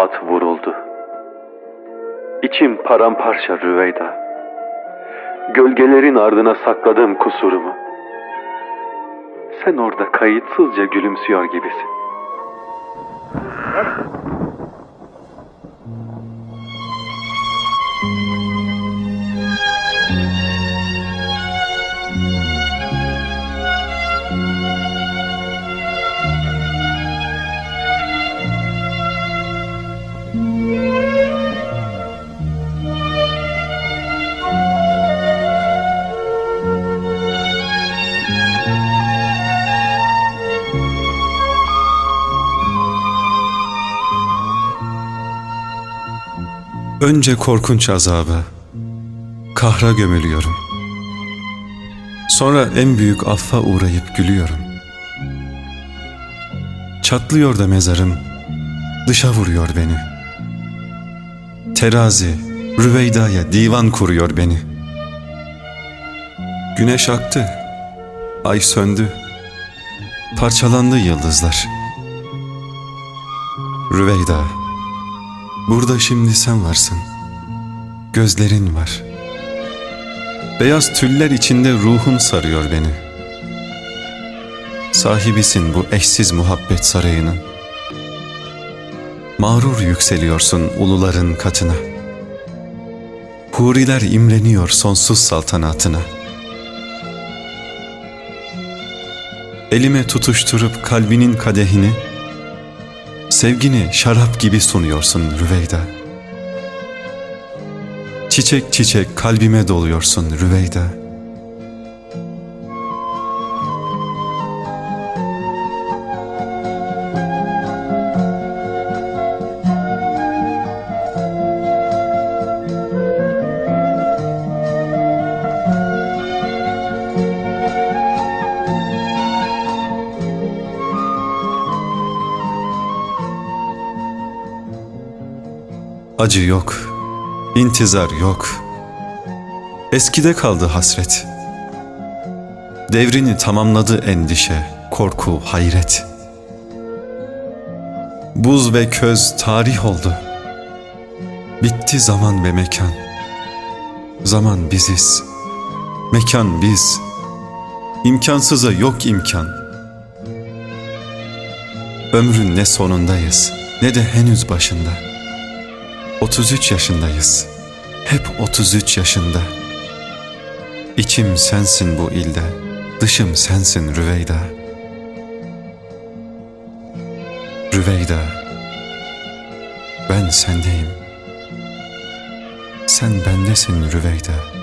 at vuruldu. İçim paramparça Rüveyda. Gölgelerin ardına sakladım kusurumu. Sen orada kayıtsızca gülümsüyor gibisin. Önce korkunç azaba, kahra gömülüyorum. Sonra en büyük affa uğrayıp gülüyorum. Çatlıyor da mezarım, dışa vuruyor beni. Terazi, Rüveyda'ya divan kuruyor beni. Güneş aktı, ay söndü, parçalandı yıldızlar. Rüveyda, Burada şimdi sen varsın. Gözlerin var. Beyaz tüller içinde ruhun sarıyor beni. Sahibisin bu eşsiz muhabbet sarayının. Mağrur yükseliyorsun uluların katına. Huriler imreniyor sonsuz saltanatına. Elime tutuşturup kalbinin kadehini, Sevgini şarap gibi sunuyorsun Rüveyda. Çiçek çiçek kalbime doluyorsun Rüveyda. Acı yok, intizar yok. Eskide kaldı hasret. Devrini tamamladı endişe, korku, hayret. Buz ve köz tarih oldu. Bitti zaman ve mekan. Zaman biziz, mekan biz. İmkansıza yok imkan. Ömrün ne sonundayız ne de henüz başında.'' 33 yaşındayız. Hep 33 yaşında. İçim sensin bu ilde, dışım sensin Rüveyda. Rüveyda, ben sendeyim. Sen bendesin Rüveyda.